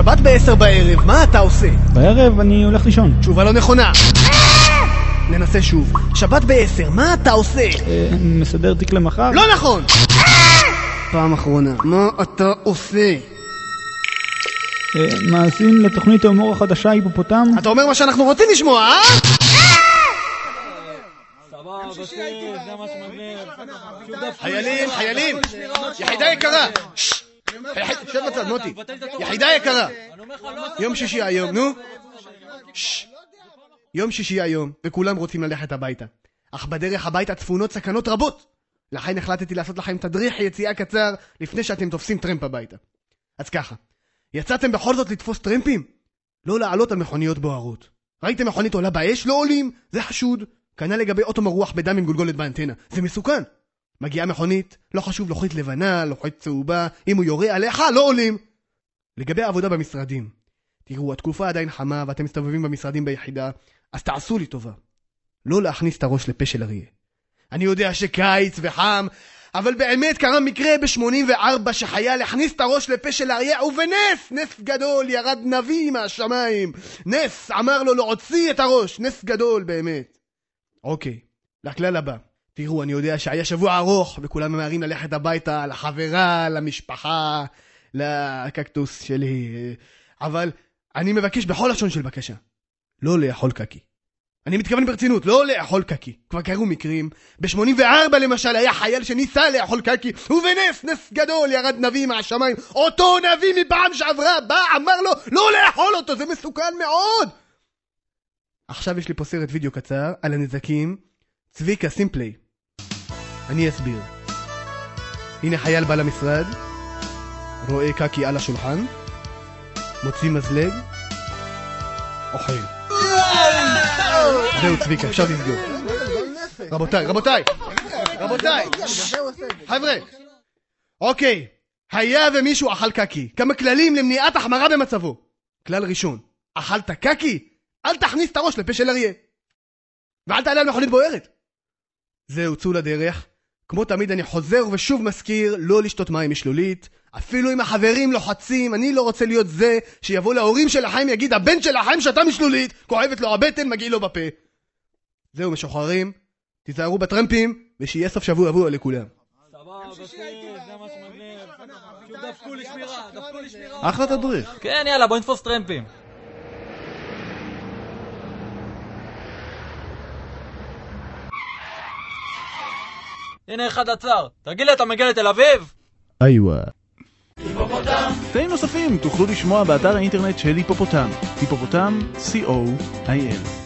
שבת בעשר בערב, מה אתה עושה? בערב אני הולך לישון. תשובה לא נכונה. ננסה שוב. שבת בעשר, מה אתה עושה? אה, מסדר תיק למחר? לא נכון! פעם אחרונה, מה אתה עושה? אה, מאזין לתוכנית ההומור החדשה היפופוטם? אתה אומר מה שאנחנו רוצים לשמוע, אה? חיילים, חיילים! יחידה יקרה! שב בצד, מוטי. יחידה יקרה! יום שישי היום, נו? יום שישי היום, וכולם רוצים ללכת הביתה. אך בדרך הביתה צפונות סכנות רבות. לכן החלטתי לעשות לכם תדריך יציאה קצר לפני שאתם תופסים טרמפ הביתה. אז ככה, יצאתם בכל זאת לתפוס טרמפים? לא לעלות על מכוניות בוערות. ראיתם מכונית עולה באש? לא עולים, זה חשוד. כנ"ל לגבי אוטו מרוח בדם עם גולגולת באנטנה, זה מסוכן. מגיעה מכונית, לא חשוב לוחית לבנה, לוחית צהובה, אם הוא יורה עליך, לא עולים. לגבי העבודה במשרדים, תראו, התקופה עדיין חמה ואתם מסתובבים במשרדים ביחידה, אז תעשו לי טובה. לא להכניס את הראש לפה של אריה. אני יודע שקיץ וחם, אבל באמת קרה מקרה ב-84 שחייל הכניס את הראש לפה של אריה, ובנס, נס גדול, ירד נביא מהשמיים. נס, אמר לו להוציא את הראש, נס גדול באמת. אוקיי, לכלל הבא. תראו, אני יודע שהיה שבוע ארוך, וכולם ממהרים ללכת הביתה, לחברה, למשפחה, לקקטוס שלי. אבל אני מבקש בכל לשון של בקשה, לא לאכול קקי. אני מתכוון ברצינות, לא לאכול קקי. כבר קרו מקרים. ב-84 למשל היה חייל שניסה לאכול קקי, ובנס, נס גדול, ירד נביא מהשמיים. אותו נביא מפעם שעברה בא, אמר לו לא לאכול אותו, זה מסוכן מאוד! עכשיו יש לי פה סרט וידאו קצר על הנזקים. צביקה סימפלי. אני אסביר. הנה חייל בא למשרד, רואה קקי על השולחן, מוציא מזלג, אוכל. זהו צביקה, אפשר לסגור. רבותיי, רבותיי, רבותיי, חבר'ה, אוקיי, היה ומישהו אכל קקי, כמה כללים למניעת החמרה במצבו. כלל ראשון, אכלת קקי? אל תכניס את הראש לפה של אריה. ואל תעלה על מכונית בוערת. זהו, צאו לדרך. כמו תמיד אני חוזר ושוב מזכיר לא לשתות מים משלולית. אפילו אם החברים לוחצים, אני לא רוצה להיות זה שיבוא להורים של החיים יגיד הבן של החיים שתה משלולית, כואבת לו הבטן, מגעיל לו בפה. זהו, משוחררים, תיזהרו בטרמפים, ושיהיה סוף שבוע אבוע לכולם. אחלה תדריך. כן, יאללה, בוא נתפוס טרמפים. הנה אחד עצר. תגיד לי, אתה מגיע לתל אביב? איווה. תאים נוספים תוכלו לשמוע באתר האינטרנט של היפופוטם, היפופוטם, co.il.